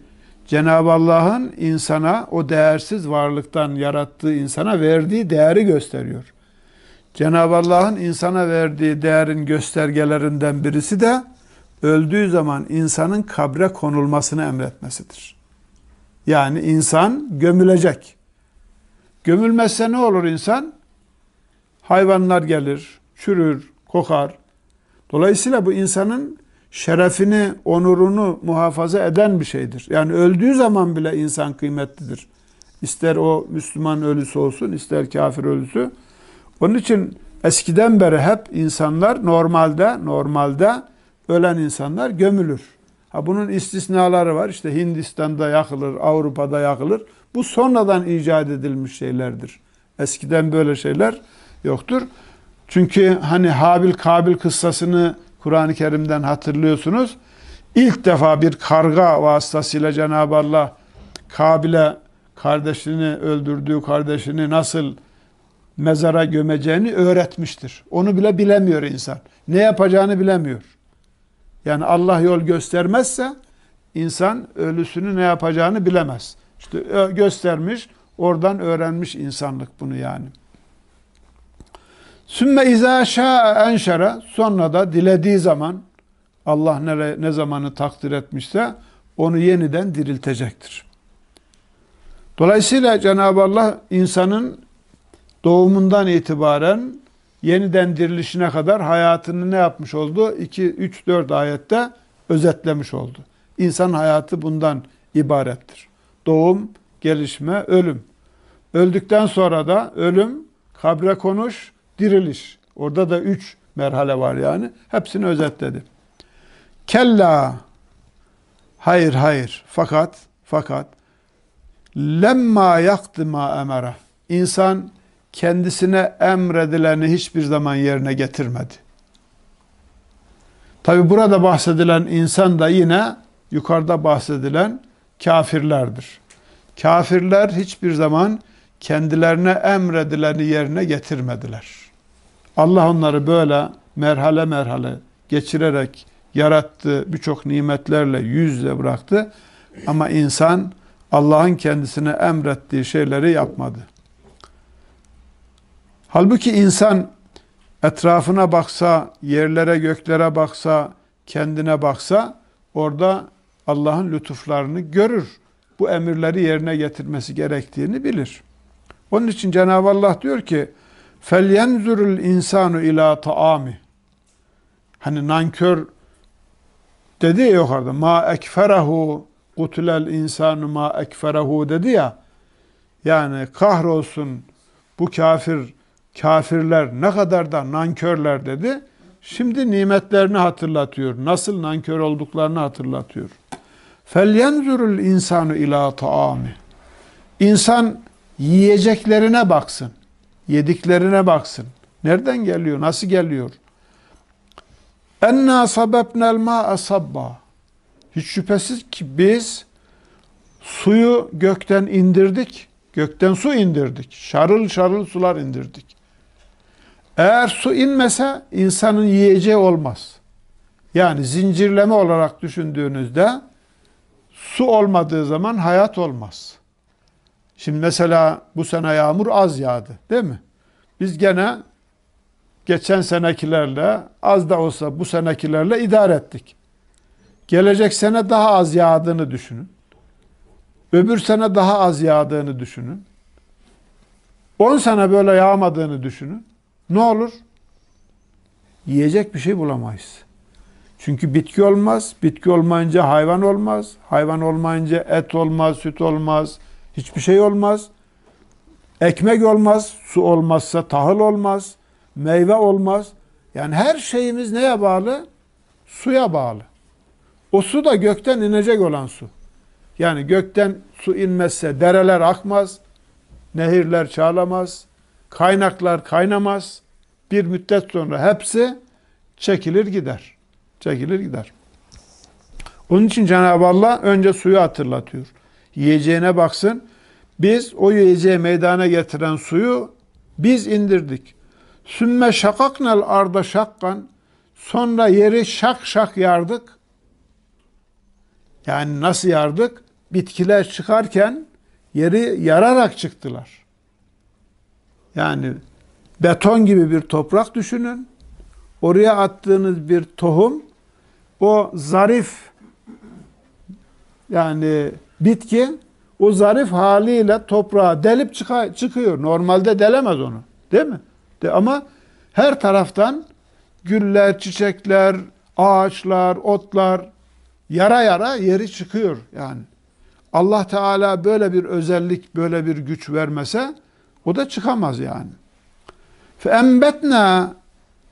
Cenab-ı Allah'ın insana o değersiz varlıktan yarattığı insana verdiği değeri gösteriyor. Cenab-ı Allah'ın insana verdiği değerin göstergelerinden birisi de öldüğü zaman insanın kabre konulmasını emretmesidir. Yani insan gömülecek. Gömülmezse ne olur insan? Hayvanlar gelir, çürür, kokar. Dolayısıyla bu insanın şerefini, onurunu muhafaza eden bir şeydir. Yani öldüğü zaman bile insan kıymetlidir. İster o Müslüman ölüsü olsun, ister kafir ölüsü. Onun için eskiden beri hep insanlar normalde, normalde ölen insanlar gömülür. Ha bunun istisnaları var. İşte Hindistan'da yakılır, Avrupa'da yakılır. Bu sonradan icat edilmiş şeylerdir. Eskiden böyle şeyler yoktur. Çünkü hani Habil Kabil kıssasını Kur'an-ı Kerim'den hatırlıyorsunuz. İlk defa bir karga vasıtasıyla Cenab-ı Allah Kabil'e kardeşini öldürdüğü kardeşini nasıl mezara gömeceğini öğretmiştir. Onu bile bilemiyor insan. Ne yapacağını bilemiyor. Yani Allah yol göstermezse insan ölüsünü ne yapacağını bilemez. İşte göstermiş, oradan öğrenmiş insanlık bunu yani. Sümme izâ şâ enşere sonra da dilediği zaman Allah ne, ne zamanı takdir etmişse onu yeniden diriltecektir. Dolayısıyla Cenab-ı Allah insanın doğumundan itibaren yeniden dirilişine kadar hayatını ne yapmış oldu? 2, 3, 4 ayette özetlemiş oldu. İnsan hayatı bundan ibarettir. Doğum, gelişme, ölüm. Öldükten sonra da ölüm, kabre konuş, diriliş. Orada da üç merhale var yani. Hepsini özetledi. Kella hayır hayır fakat fakat lemma yaktı ma emere İnsan kendisine emredileni hiçbir zaman yerine getirmedi. Tabi burada bahsedilen insan da yine yukarıda bahsedilen kafirlerdir. Kafirler hiçbir zaman kendilerine emredileni yerine getirmediler. Allah onları böyle merhale merhale geçirerek yarattı, birçok nimetlerle yüzle bıraktı. Ama insan Allah'ın kendisine emrettiği şeyleri yapmadı. Halbuki insan etrafına baksa, yerlere göklere baksa, kendine baksa orada Allah'ın lütuflarını görür. Bu emirleri yerine getirmesi gerektiğini bilir. Onun için Cenab-ı Allah diyor ki فَلْيَنْزُرُ insanu ila taami. Hani nankör dedi ya yukarıda ma ekferahu kutulel insanu ma ekferahu dedi ya yani kahrolsun bu kafir kafirler ne kadar da nankörler dedi. Şimdi nimetlerini hatırlatıyor. Nasıl nankör olduklarını hatırlatıyor. فَلْيَنْزُرُ insanu ila taami. İnsan yiyeceklerine baksın. Yediklerine baksın. Nereden geliyor? Nasıl geliyor? Enna sabebnel ma'a sabba. Hiç şüphesiz ki biz suyu gökten indirdik. Gökten su indirdik. Şarıl şarıl sular indirdik. Eğer su inmese insanın yiyeceği olmaz. Yani zincirleme olarak düşündüğünüzde su olmadığı zaman hayat olmaz. Şimdi mesela bu sene yağmur az yağdı değil mi? Biz gene geçen senekilerle az da olsa bu senekilerle idare ettik. Gelecek sene daha az yağdığını düşünün. Öbür sene daha az yağdığını düşünün. 10 sene böyle yağmadığını düşünün. Ne olur? Yiyecek bir şey bulamayız. Çünkü bitki olmaz. Bitki olmayınca hayvan olmaz. Hayvan olmayınca et olmaz, süt olmaz, Hiçbir şey olmaz. Ekmek olmaz, su olmazsa tahıl olmaz, meyve olmaz. Yani her şeyimiz neye bağlı? Suya bağlı. O su da gökten inecek olan su. Yani gökten su inmezse dereler akmaz, nehirler çağlamaz, kaynaklar kaynamaz. Bir müddet sonra hepsi çekilir gider. Çekilir gider. Onun için Cenab-ı Allah önce suyu hatırlatıyor yiyeceğine baksın. Biz o yiyeceği meydana getiren suyu biz indirdik. Sümme şakaknel arda şakkan sonra yeri şak şak yardık. Yani nasıl yardık? bitkiler çıkarken yeri yararak çıktılar. Yani beton gibi bir toprak düşünün. Oraya attığınız bir tohum o zarif yani bitki o zarif haliyle toprağa delip çıkıyor. Normalde delemez onu. Değil mi? De, ama her taraftan güller, çiçekler, ağaçlar, otlar yara yara yeri çıkıyor yani. Allah Teala böyle bir özellik, böyle bir güç vermese o da çıkamaz yani. Fe embetna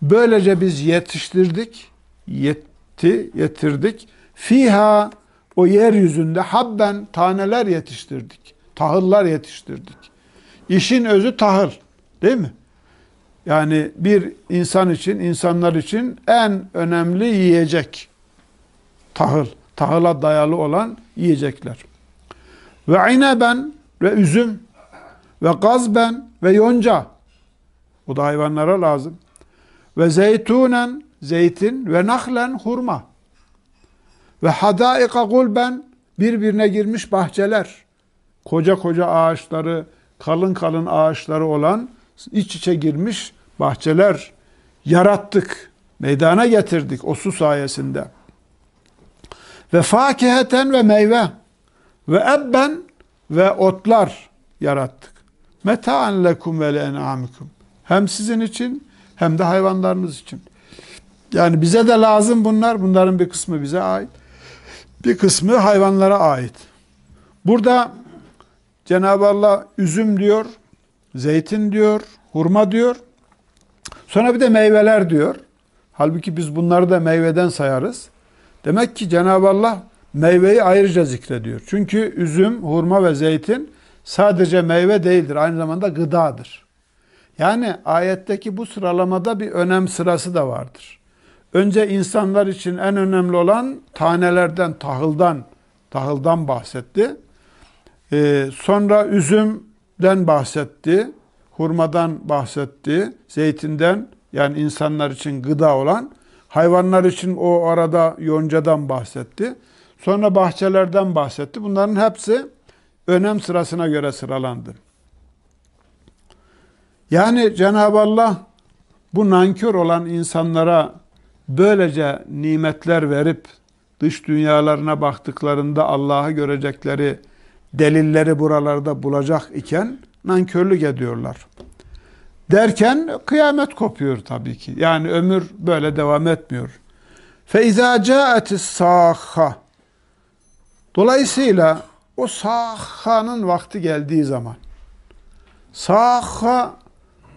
böylece biz yetiştirdik, yetti, yetirdik. Fiha o yeryüzünde habben taneler yetiştirdik. Tahıllar yetiştirdik. İşin özü tahıl. Değil mi? Yani bir insan için, insanlar için en önemli yiyecek. Tahıl. Tahıla dayalı olan yiyecekler. Ve ineben ve üzüm ve gazben ve yonca. Bu da hayvanlara lazım. Ve zeytunen, zeytin ve nahlen hurma. Ve hadaika gulben birbirine girmiş bahçeler. Koca koca ağaçları, kalın kalın ağaçları olan iç içe girmiş bahçeler yarattık. Meydana getirdik o su sayesinde. Ve fakiheten ve meyve ve ebben ve otlar yarattık. Meta'an lekum ve en'amikum. Hem sizin için hem de hayvanlarınız için. Yani bize de lazım bunlar. Bunların bir kısmı bize ait. Bir kısmı hayvanlara ait. Burada Cenab-ı Allah üzüm diyor, zeytin diyor, hurma diyor. Sonra bir de meyveler diyor. Halbuki biz bunları da meyveden sayarız. Demek ki Cenab-ı Allah meyveyi ayrıca zikrediyor. Çünkü üzüm, hurma ve zeytin sadece meyve değildir. Aynı zamanda gıdadır. Yani ayetteki bu sıralamada bir önem sırası da vardır. Önce insanlar için en önemli olan tanelerden, tahıldan, tahıldan bahsetti. Ee, sonra üzümden bahsetti, hurmadan bahsetti, zeytinden yani insanlar için gıda olan, hayvanlar için o arada yoncadan bahsetti. Sonra bahçelerden bahsetti. Bunların hepsi önem sırasına göre sıralandı. Yani Cenab-ı Allah bu nankör olan insanlara böylece nimetler verip dış dünyalarına baktıklarında Allah'ı görecekleri delilleri buralarda bulacak iken nankörlük ediyorlar. Derken kıyamet kopuyor tabii ki. Yani ömür böyle devam etmiyor. فَاِذَا جَاءَتِ السَّاخَّةِ Dolayısıyla o sahhanın vakti geldiği zaman sahha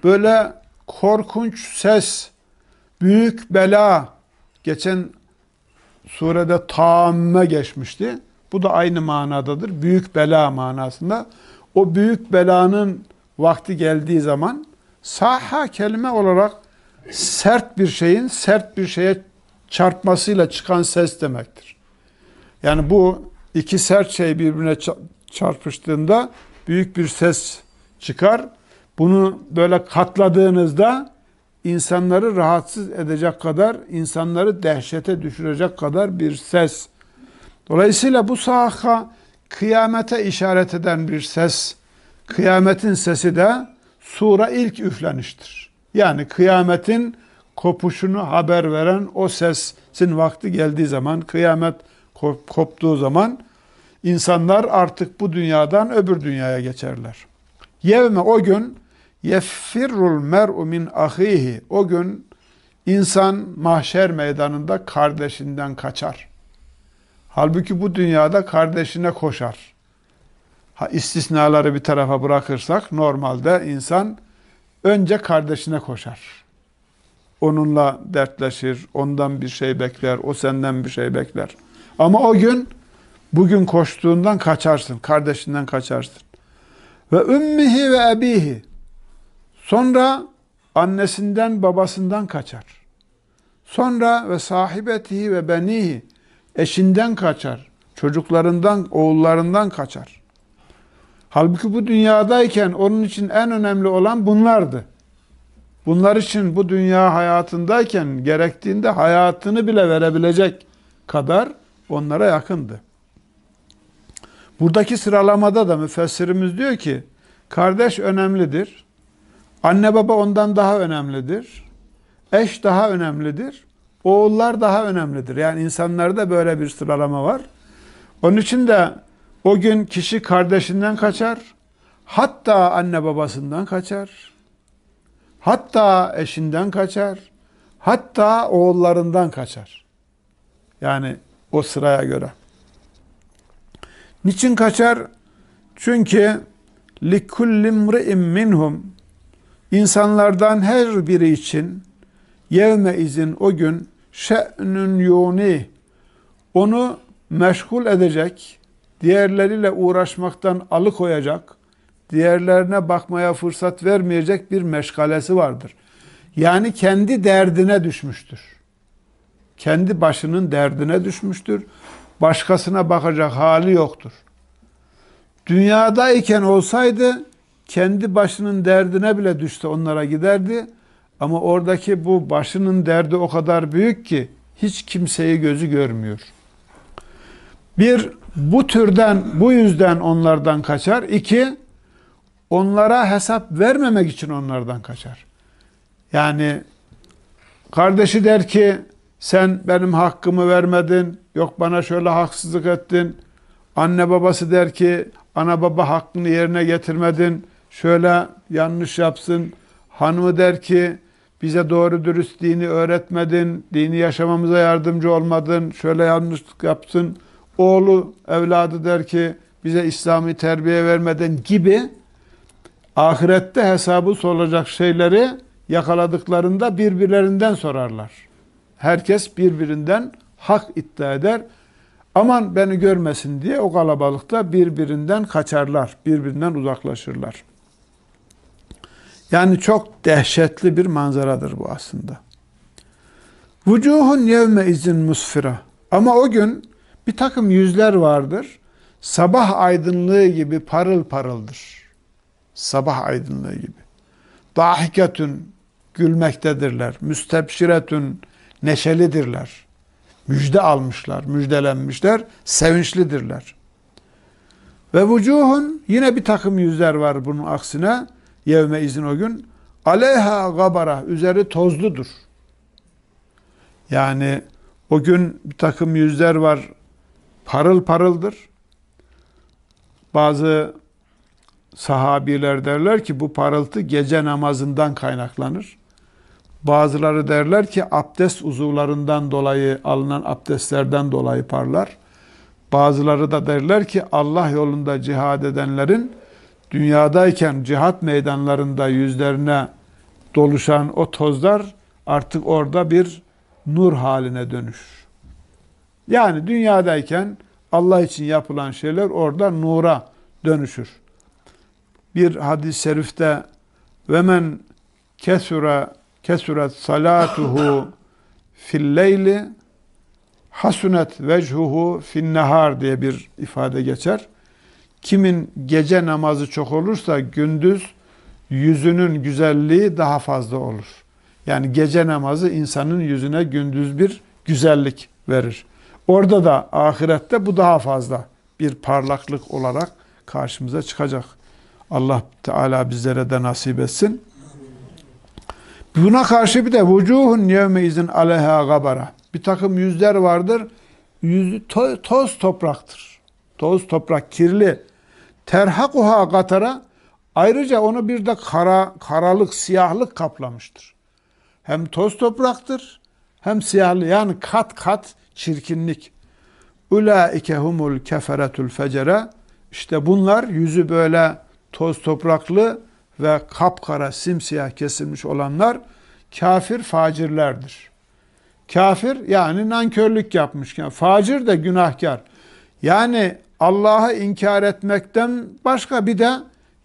böyle korkunç ses, büyük bela geçen surede tamme geçmişti. Bu da aynı manadadır. Büyük bela manasında. O büyük belanın vakti geldiği zaman saha kelime olarak sert bir şeyin sert bir şeye çarpmasıyla çıkan ses demektir. Yani bu iki sert şey birbirine çarpıştığında büyük bir ses çıkar. Bunu böyle katladığınızda insanları rahatsız edecek kadar, insanları dehşete düşürecek kadar bir ses. Dolayısıyla bu saha kıyamete işaret eden bir ses. Kıyametin sesi de sura ilk üfleniştir. Yani kıyametin kopuşunu haber veren o sesin vakti geldiği zaman, kıyamet koptuğu zaman insanlar artık bu dünyadan öbür dünyaya geçerler. Yevme o gün yeffirrul mer'u min ahihi. O gün insan mahşer meydanında kardeşinden kaçar. Halbuki bu dünyada kardeşine koşar. Ha, istisnaları bir tarafa bırakırsak normalde insan önce kardeşine koşar. Onunla dertleşir, ondan bir şey bekler, o senden bir şey bekler. Ama o gün bugün koştuğundan kaçarsın, kardeşinden kaçarsın. Ve ümmihi ve ebihi. Sonra annesinden babasından kaçar. Sonra ve sahibetihi ve benihi eşinden kaçar. Çocuklarından, oğullarından kaçar. Halbuki bu dünyadayken onun için en önemli olan bunlardı. Bunlar için bu dünya hayatındayken gerektiğinde hayatını bile verebilecek kadar onlara yakındı. Buradaki sıralamada da müfessirimiz diyor ki kardeş önemlidir. Anne baba ondan daha önemlidir. Eş daha önemlidir. Oğullar daha önemlidir. Yani insanlarda böyle bir sıralama var. Onun için de o gün kişi kardeşinden kaçar. Hatta anne babasından kaçar. Hatta eşinden kaçar. Hatta oğullarından kaçar. Yani o sıraya göre. Niçin kaçar? Çünkü likulli imri'in minhum insanlardan her biri için yevme izin o gün şe'nün yuni onu meşgul edecek, diğerleriyle uğraşmaktan alıkoyacak, diğerlerine bakmaya fırsat vermeyecek bir meşgalesi vardır. Yani kendi derdine düşmüştür. Kendi başının derdine düşmüştür. Başkasına bakacak hali yoktur. Dünyadayken olsaydı kendi başının derdine bile düşse onlara giderdi. Ama oradaki bu başının derdi o kadar büyük ki hiç kimseyi gözü görmüyor. Bir, bu türden, bu yüzden onlardan kaçar. İki, onlara hesap vermemek için onlardan kaçar. Yani kardeşi der ki sen benim hakkımı vermedin, yok bana şöyle haksızlık ettin. Anne babası der ki ana baba hakkını yerine getirmedin, şöyle yanlış yapsın. Hanımı der ki bize doğru dürüst dini öğretmedin, dini yaşamamıza yardımcı olmadın, şöyle yanlışlık yapsın. Oğlu, evladı der ki bize İslami terbiye vermedin gibi ahirette hesabı sorulacak şeyleri yakaladıklarında birbirlerinden sorarlar. Herkes birbirinden hak iddia eder. Aman beni görmesin diye o kalabalıkta birbirinden kaçarlar, birbirinden uzaklaşırlar. Yani çok dehşetli bir manzaradır bu aslında. Vucuhun yevme izin musfira. Ama o gün bir takım yüzler vardır. Sabah aydınlığı gibi parıl parıldır. Sabah aydınlığı gibi. Dahiketün gülmektedirler. Müstebşiretün neşelidirler. Müjde almışlar, müjdelenmişler, sevinçlidirler. Ve vucuhun yine bir takım yüzler var bunun aksine. Yevme izin o gün. Aleyha gabara, üzeri tozludur. Yani o gün bir takım yüzler var, parıl parıldır. Bazı sahabiler derler ki bu parıltı gece namazından kaynaklanır. Bazıları derler ki abdest uzuvlarından dolayı alınan abdestlerden dolayı parlar. Bazıları da derler ki Allah yolunda cihad edenlerin dünyadayken cihat meydanlarında yüzlerine doluşan o tozlar artık orada bir nur haline dönüşür. Yani dünyadayken Allah için yapılan şeyler orada nura dönüşür. Bir hadis-i şerifte ve men kesura kesuret salatuhu fil leyli hasunet vechuhu fin nehar diye bir ifade geçer. Kimin gece namazı çok olursa gündüz yüzünün güzelliği daha fazla olur. Yani gece namazı insanın yüzüne gündüz bir güzellik verir. Orada da ahirette bu daha fazla bir parlaklık olarak karşımıza çıkacak. Allah Teala bizlere de nasip etsin. Buna karşı bir de vucuhun yevme izin aleha gabara. Bir takım yüzler vardır. Yüzü to toz topraktır. Toz toprak kirli. Terhakuha katara ayrıca onu bir de kara, karalık, siyahlık kaplamıştır. Hem toz topraktır hem siyahlı yani kat kat çirkinlik. Ulaike humul keferetul fecere. İşte bunlar yüzü böyle toz topraklı ve kapkara simsiyah kesilmiş olanlar kafir facirlerdir. Kafir yani nankörlük yapmışken, facir de günahkar. Yani Allah'ı inkar etmekten başka bir de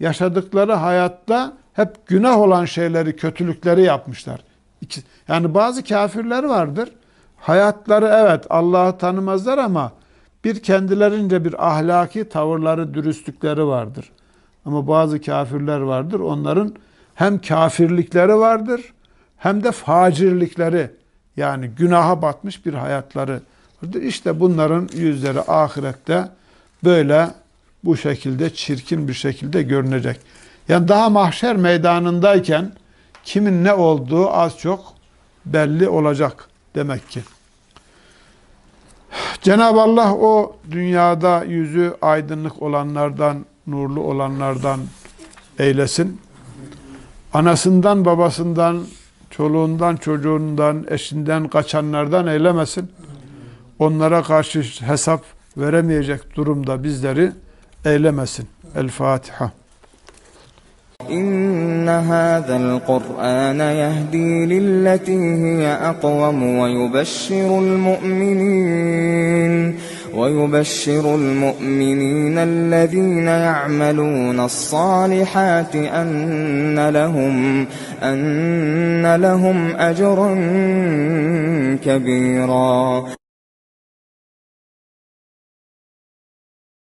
yaşadıkları hayatta hep günah olan şeyleri, kötülükleri yapmışlar. Yani bazı kafirler vardır. Hayatları evet Allah'ı tanımazlar ama bir kendilerince bir ahlaki tavırları, dürüstlükleri vardır. Ama bazı kafirler vardır. Onların hem kafirlikleri vardır hem de facirlikleri yani günaha batmış bir hayatları vardır. İşte bunların yüzleri ahirette böyle bu şekilde çirkin bir şekilde görünecek. Yani daha mahşer meydanındayken kimin ne olduğu az çok belli olacak demek ki. Cenab-ı Allah o dünyada yüzü aydınlık olanlardan, nurlu olanlardan eylesin. Anasından, babasından, çoluğundan, çocuğundan, eşinden kaçanlardan eylemesin. Onlara karşı hesap veremeyecek durumda bizleri eylemesin. El Fatiha. إن هذا القرآن يهدي للتي هي أقوم ويبشر المؤمنين ويبشر المؤمنين الذين يعملون الصالحات أن لهم أن لهم أجرا كبيرا